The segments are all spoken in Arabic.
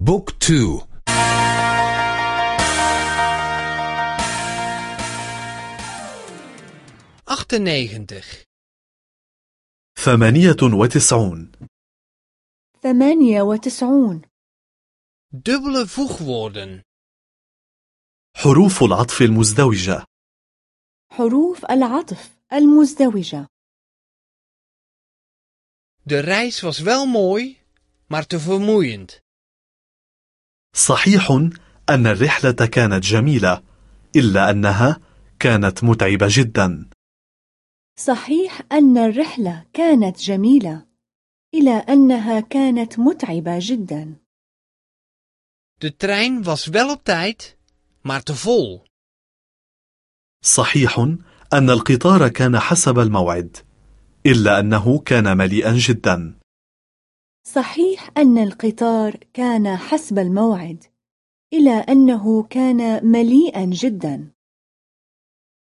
بوك تو achtennegentig ثمانية وتسعون ثمانية وتسعون dubbele voegwoorden حروف العطف المزدوجة حروف العطف المزدوجة De reis was wel mooi, maar te vermoeiend. صحيح أن الرحلة كانت جميلة إلا أنها كانت متعبة جدا. صحيح أن الرحلة كانت جميلة إلى أنها كانت متعبة جدا. De trein was wel op tijd, maar te vol. صحيح أن القطار كان حسب الموعد إلا أنه كان مليئا جدا. صحيح أن القطار كان حسب الموعد إلى أنه كان مليئا جدا.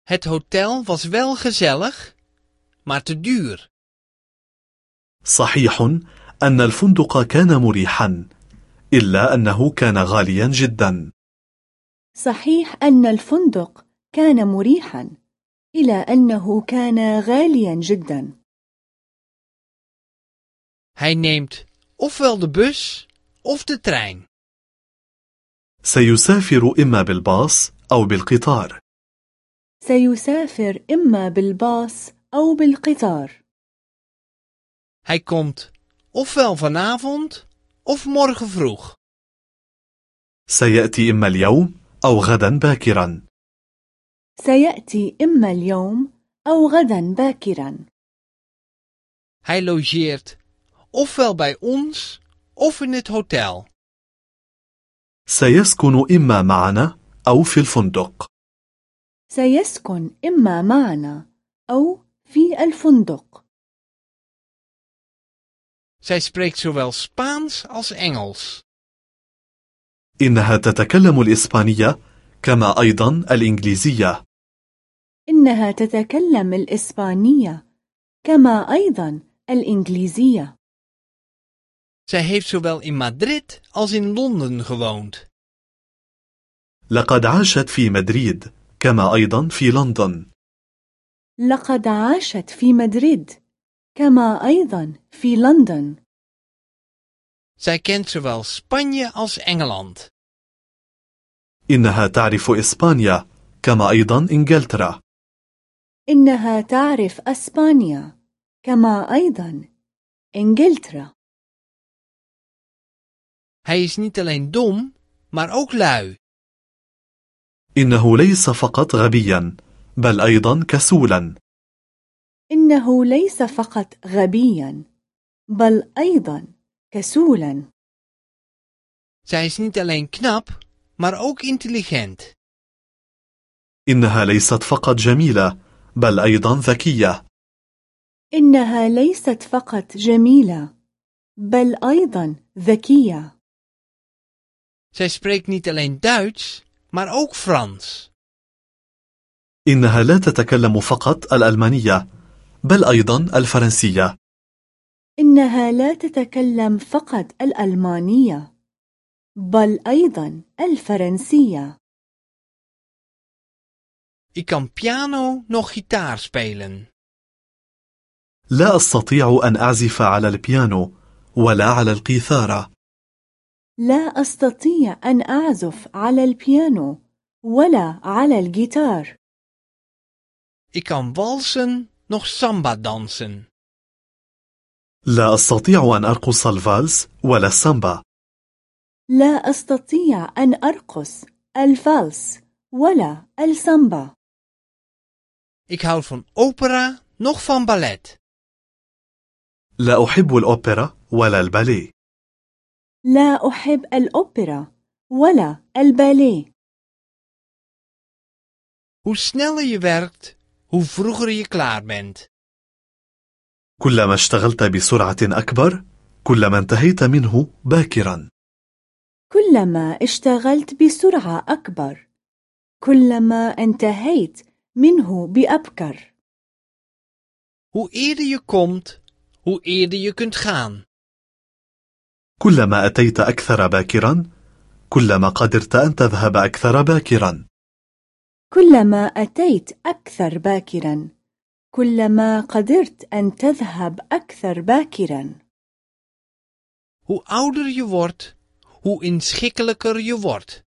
Het hotel was wel gezellig, maar te duur. صحيح أن الفندق كان مريحا إلا أنه كان غاليا جدا. صحيح أن الفندق كان مريحا إلى أنه كان غاليا جدا. Hij neemt ofwel de bus of de trein. سيسافر إما بالباص أو بالقطار سيسافر إما بالباص أو بالقطار Hij komt ofwel vanavond of morgen vroeg. سيأتي إما اليوم أو غدا باكرا سيأتي إما اليوم أو غدا باكرا Hij logeert ofwel bij ons of in het hotel. سيسكن إما معنا أو في الفندق سيسكن إما معنا أو في الفندق Zij spreekt zowel Spaans als Engels. إنها تتكلم الإسبانية كما أيضا الإنجليزية إنها تتكلم الإسبانية كما أيضا الإنجليزية Zij heeft zowel in Madrid als in Londen gewoond. لقد عاشت في مدريد كما أيضا في لندن لقد عاشت في مدريد كما أيضا في لندن Zij kent zowel Spanje als Engeland. إنها تعرف إسبانيا كما أيضا إنجلترا إنها تعرف أسبانيا كما أيضا إنجلترا Hij is niet alleen dom, maar ook lui. إنه ليس فقط غبيا بل أيضا كسولا إنه ليس فقط غبيا بل أيضا كسولا Zij is niet alleen knap, maar ook intelligent. إنها ليست فقط جميلة بل أيضا ذكية إنها ليست فقط جميلة بل أيضا ذكية Zij spreekt niet alleen Duits, maar ook Frans. إنها لا تتكلم فقط الألمانية بل أيضا الفرنسية إنها لا تتكلم فقط الألمانية بل أيضا الفرنسية Ik kan piano nog gitaar spelen. لا أستطيع أن أعزف على البيانو ولا على القيثارة لا أستطيع أن أعزف على البيانو ولا على الجيتار Ik kan walsen noch samba dansen. لا أستطيع أن أرقص الفالس ولا السامبا لا أستطيع أن أرقص الفالس ولا السامبا Ik houd van opera noch van ballet. لا أحب الأوبرا ولا الباليه لا أحب الأوبرا ولا الباليه Hoe sneller je werkt, hoe vroeger je klaar bent. كلما اشتغلت بسرعة أكبر كلما انتهيت منه باكرا كلما اشتغلت بسرعة أكبر كلما انتهيت منه بأبكر Hoe eerder je komt, hoe eerder je kunt gaan. كلما أتيت أكثر باكرا كلما قدرت أن تذهب أكثر باكرا. كلما أتيت أكثر باكرا كلما قدرت أن تذهب أكثر باكرا. Hoe ouder je wordt, hoe inschikkelijker je wordt.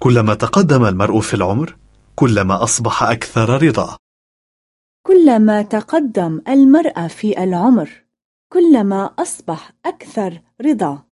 كلما تقدم المرء في العمر كلما أصبح أكثر رضا. كلما تقدم المرأة في العمر كلما أصبح أكثر رضا.